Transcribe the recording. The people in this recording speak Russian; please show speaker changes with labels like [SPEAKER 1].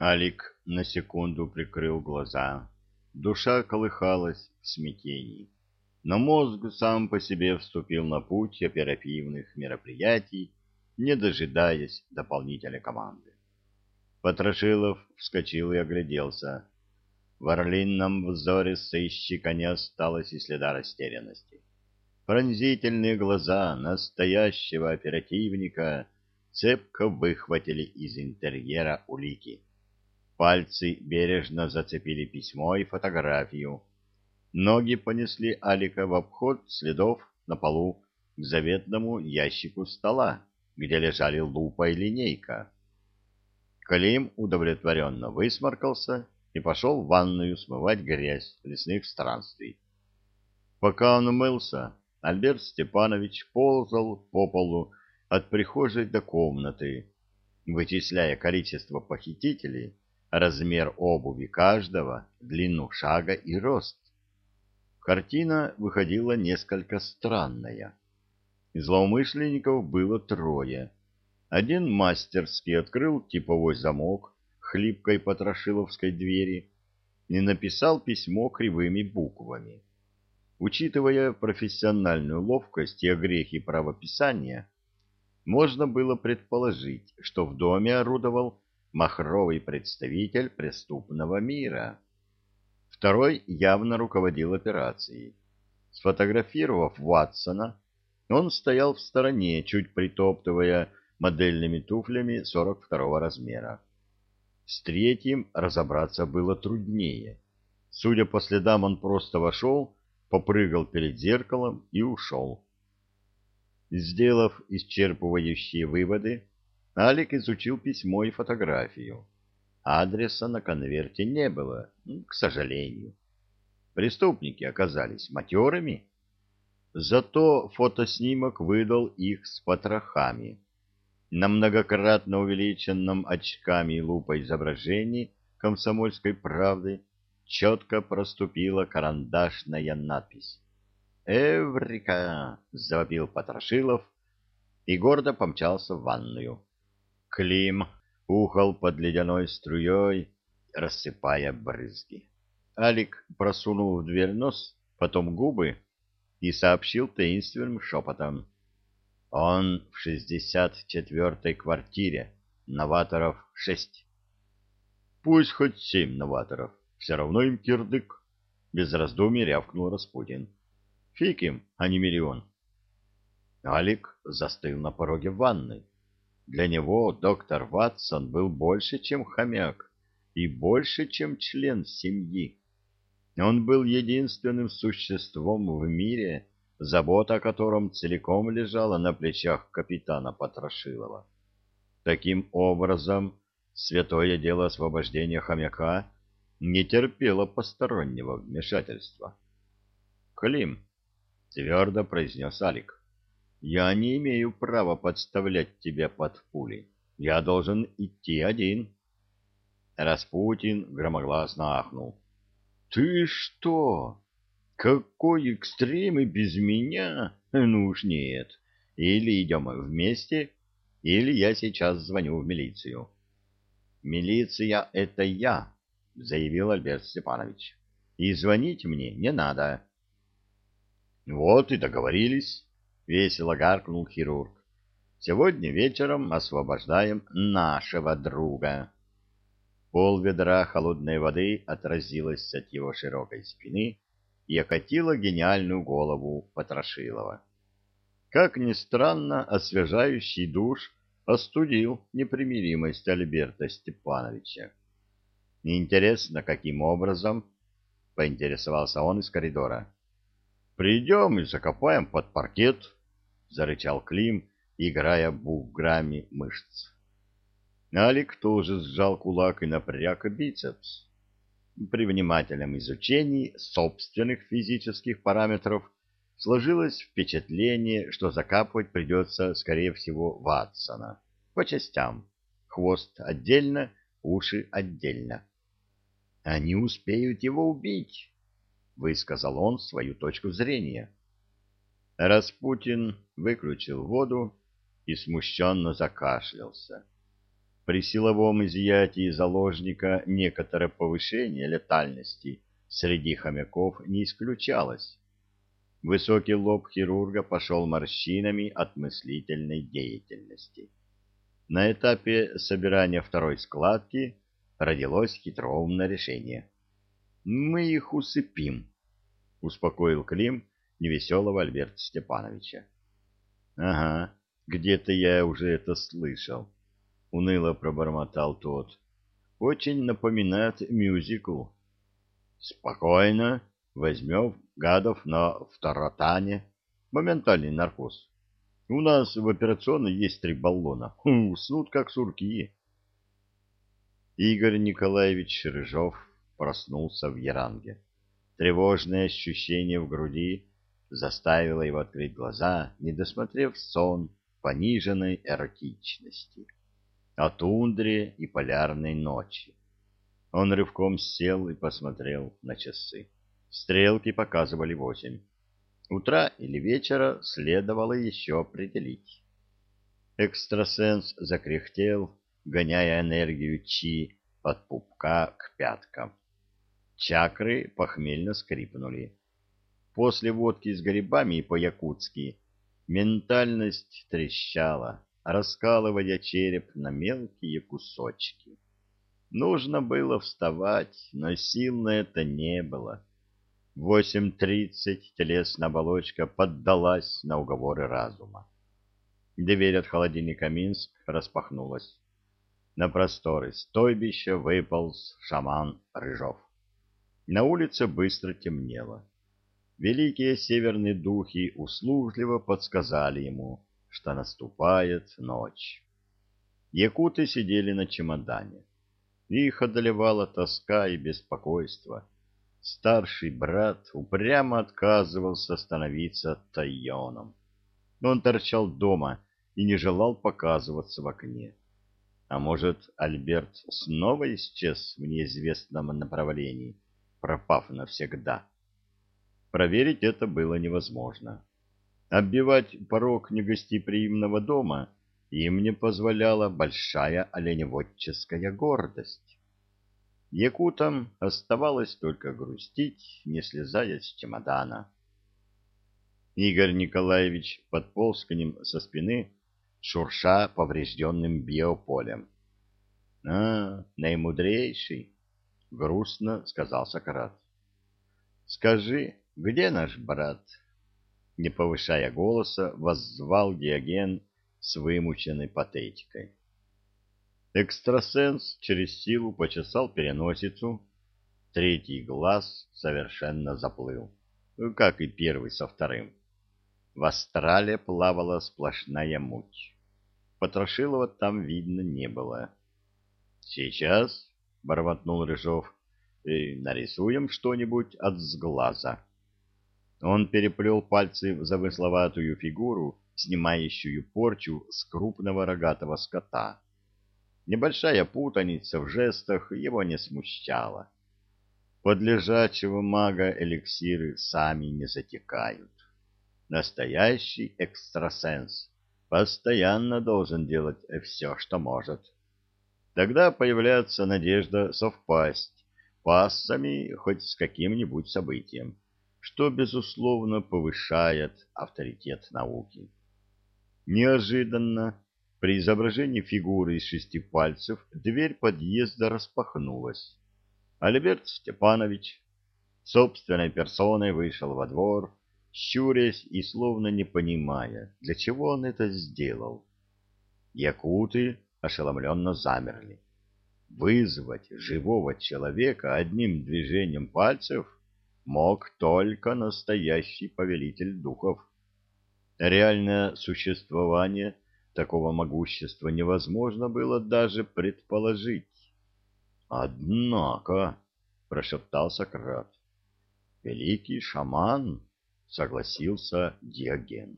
[SPEAKER 1] Алик на секунду прикрыл глаза. Душа колыхалась в смятении. Но мозг сам по себе вступил на путь оперативных мероприятий, не дожидаясь дополнительной команды. Потрошилов вскочил и огляделся. В орлином взоре сыщика не осталось и следа растерянности. Пронзительные глаза настоящего оперативника цепко выхватили из интерьера улики. Пальцы бережно зацепили письмо и фотографию. Ноги понесли Алика в обход следов на полу к заветному ящику стола, где лежали лупа и линейка. Клим удовлетворенно высморкался и пошел в ванную смывать грязь лесных странствий. Пока он мылся, Альберт Степанович ползал по полу от прихожей до комнаты, вычисляя количество похитителей, размер обуви каждого, длину шага и рост. Картина выходила несколько странная. Злоумышленников было трое. Один мастерски открыл типовой замок хлипкой потрошиловской двери и написал письмо кривыми буквами. Учитывая профессиональную ловкость и огрехи правописания, можно было предположить, что в доме орудовал махровый представитель преступного мира. Второй явно руководил операцией. Сфотографировав Ватсона, он стоял в стороне, чуть притоптывая модельными туфлями 42 размера. С третьим разобраться было труднее. Судя по следам, он просто вошел попрыгал перед зеркалом и ушел. Сделав исчерпывающие выводы, Алик изучил письмо и фотографию. Адреса на конверте не было, к сожалению. Преступники оказались матерыми. Зато фотоснимок выдал их с потрохами. На многократно увеличенном очками и лупой изображении комсомольской правды четко проступила карандашная надпись. «Эврика!» — завопил Потрошилов и гордо помчался в ванную. Клим ухал под ледяной струей, рассыпая брызги. Алик просунул в дверь нос, потом губы и сообщил таинственным шепотом. «Он в шестьдесят четвертой квартире, новаторов шесть». «Пусть хоть семь новаторов, все равно им кирдык, — без раздумий рявкнул Распутин. Фиг им, а не миллион. Алик застыл на пороге ванной. Для него доктор Ватсон был больше, чем хомяк, и больше, чем член семьи. Он был единственным существом в мире, забота о котором целиком лежала на плечах капитана Потрошилова. Таким образом, святое дело освобождения хомяка не терпела постороннего вмешательства. «Клим», — твердо произнес Алик, — «я не имею права подставлять тебя под пули. Я должен идти один». Распутин громогласно ахнул. «Ты что? Какой экстрем и без меня? Ну уж нет. Или идем вместе, или я сейчас звоню в милицию». «Милиция — это я», — заявил Альберт Степанович. — И звонить мне не надо. — Вот и договорились, — весело гаркнул хирург. — Сегодня вечером освобождаем нашего друга. Пол ведра холодной воды отразилось от его широкой спины и окатило гениальную голову Потрошилова. Как ни странно, освежающий душ остудил непримиримость Альберта Степановича. Интересно, каким образом? Поинтересовался он из коридора. Придем и закопаем под паркет, зарычал Клим, играя буграми мышц. Алик тоже сжал кулак и напряг бицепс. При внимательном изучении собственных физических параметров сложилось впечатление, что закапывать придется, скорее всего, Ватсона. По частям. Хвост отдельно, уши отдельно. Они успеют его убить, высказал он свою точку зрения. Распутин выключил воду и смущенно закашлялся. при силовом изъятии заложника некоторое повышение летальности среди хомяков не исключалось. Высокий лоб хирурга пошел морщинами от мыслительной деятельности. На этапе собирания второй складки родилось хитроумное решение. «Мы их усыпим», — успокоил Клим невеселого Альберта Степановича. «Ага, где-то я уже это слышал», — уныло пробормотал тот. «Очень напоминает мюзикл». «Спокойно, возьмем гадов на второтане. Моментальный наркоз. У нас в операционной есть три баллона. Уснут, как сурки». Игорь Николаевич Рыжов проснулся в Яранге. Тревожное ощущение в груди заставило его открыть глаза, не досмотрев сон пониженной эротичности о тундре и полярной ночи. Он рывком сел и посмотрел на часы. Стрелки показывали восемь. Утра или вечера следовало еще определить. Экстрасенс закряхтел, гоняя энергию чи от пупка к пяткам. Чакры похмельно скрипнули. После водки с грибами по-якутски ментальность трещала, раскалывая череп на мелкие кусочки. Нужно было вставать, но сил на это не было. В восемь тридцать телесная оболочка поддалась на уговоры разума. Дверь от холодильника Минск распахнулась. На просторы стойбища выполз шаман Рыжов. На улице быстро темнело. Великие северные духи услужливо подсказали ему, что наступает ночь. Якуты сидели на чемодане. Их одолевала тоска и беспокойство. Старший брат упрямо отказывался становиться тайоном. Он торчал дома и не желал показываться в окне. А может, Альберт снова исчез в неизвестном направлении, пропав навсегда? Проверить это было невозможно. Оббивать порог негостеприимного дома им не позволяла большая оленеводческая гордость. Якутам оставалось только грустить, не слезая с чемодана. Игорь Николаевич подполз к ним со спины, шурша поврежденным биополем. — А, наимудрейший, — грустно сказал Сократ. — Скажи, где наш брат? — не повышая голоса, воззвал Диоген с вымученной патетикой. Экстрасенс через силу почесал переносицу, третий глаз совершенно заплыл, как и первый со вторым. В астрале плавала сплошная муть. Потрошилова там видно не было. — Сейчас, — бормотнул Рыжов, — нарисуем что-нибудь от сглаза. Он переплел пальцы в замысловатую фигуру, снимающую порчу с крупного рогатого скота. Небольшая путаница в жестах его не смущала. Под лежачего мага эликсиры сами не затекают. Настоящий экстрасенс постоянно должен делать все, что может. Тогда появляется надежда совпасть пассами хоть с каким-нибудь событием что, безусловно, повышает авторитет науки. Неожиданно при изображении фигуры из шести пальцев дверь подъезда распахнулась. Альберт Степанович собственной персоной вышел во двор, щурясь и словно не понимая, для чего он это сделал. Якуты ошеломленно замерли. Вызвать живого человека одним движением пальцев — мог только настоящий повелитель духов. Реальное существование такого могущества невозможно было даже предположить. «Однако», — прошептал Сократ, — «великий шаман», — согласился Диоген.